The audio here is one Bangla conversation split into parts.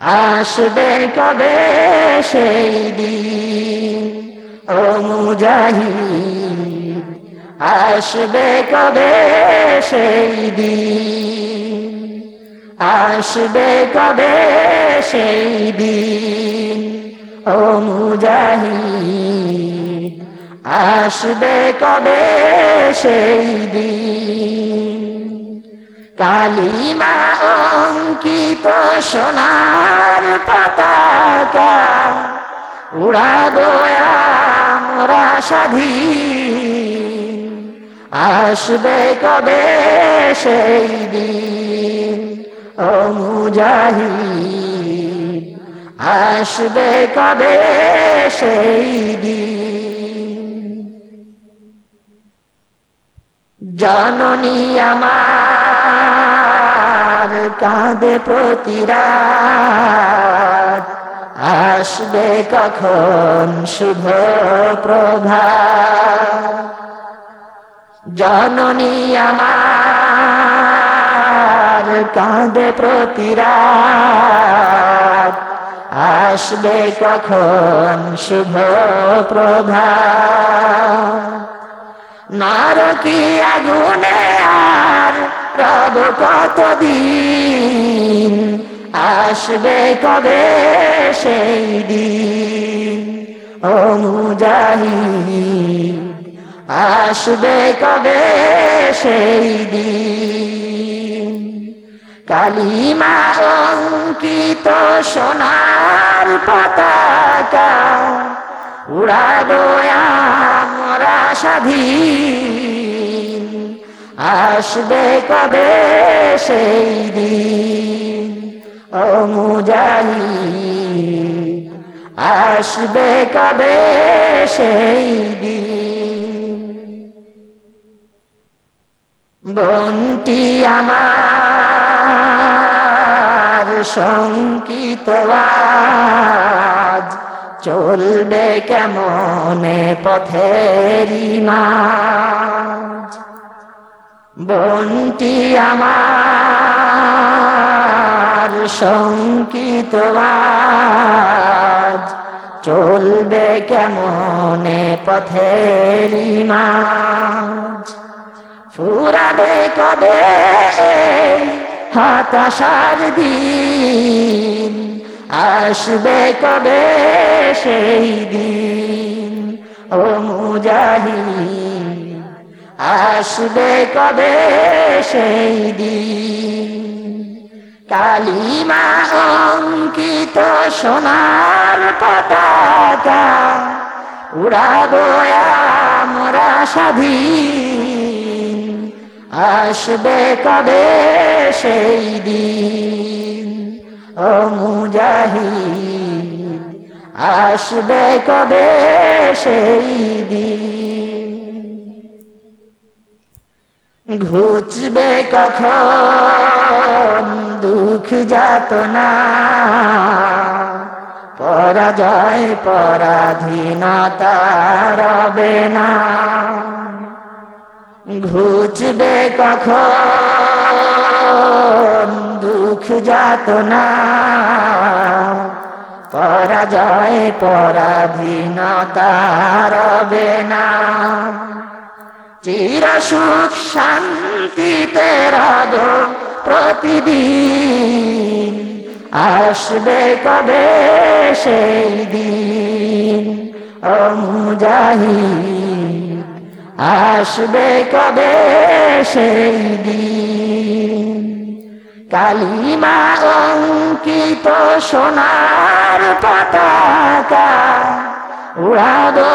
আসবে কবে সেই দিন? ও মুজাহিদ, আসবে কবে সেই দিন? আসবে কবে সেই দিন? ও মুজাহিদ, আসবে কবে সেই দিন? কালিমা অঙ্কিত সোনার পতাকা উড়াবো আমরা স্বাধীন আসবে কবে সেই দিন? ও মুজাহিদ, আসবে কবে সেই দিন? জননী আমার কাঁদে প্রতিরাত আসবে কখন শুভ প্রভা জননী আমার কাঁদে প্রতিরাত আসবে কখন শুভ প্রভা নারকি আগুনে আর রব কতদিন? আসবে কবে সেই দিন? মুজাহিদ আসবে কবে সেই দিন? কালিমা অঙ্কিত সোনার পতাকা উড়াবো আমরা স্বাধীন। আসবে কবে সেই দিন? ও মুজাহিদ, আসবে কবে সেই দিন? বন্টি আমার শঙ্কিত আজ চলবে কেমনে পথেরি মাঝ বন্টি আমার শঙ্কিত চলবে কেমনে পথেরি মাঝ? ফুরাবে কবে হতাশার দিন? আসবে কবে সেই দিন? ও মুজাহিদ আসবে কবে সেই দিন? কালিমা অঙ্কিত সোনার পতাকা, উড়াবো আমরা স্বাধীন। আসবে কবে সেই দিন? ও মুজাহিদ, আসবে কবে সেই দিন? ঘুচবে কখন? দুঃখ যাত না পরাজয়, পরাধীনতা রবে না। ঘুচবে কখন? দুঃখ যাত না পরাজয়, পরাধীনতা রবে না। চির সুখ শান্তিতে প্রতিদিন। আসবে কবে সেই দিন? ও মুজাহিদ, আসবে কবে সেই দিন? কালিমা অঙ্কিত সোনার পতাকা উড়াবো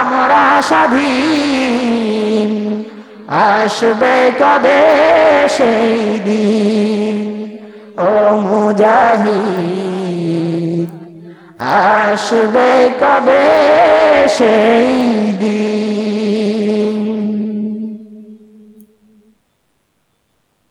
আমরা স্বাধীন। আসবে কবে সেই দিন? ও মুজাহিদ আসবে কবে সেই দিন?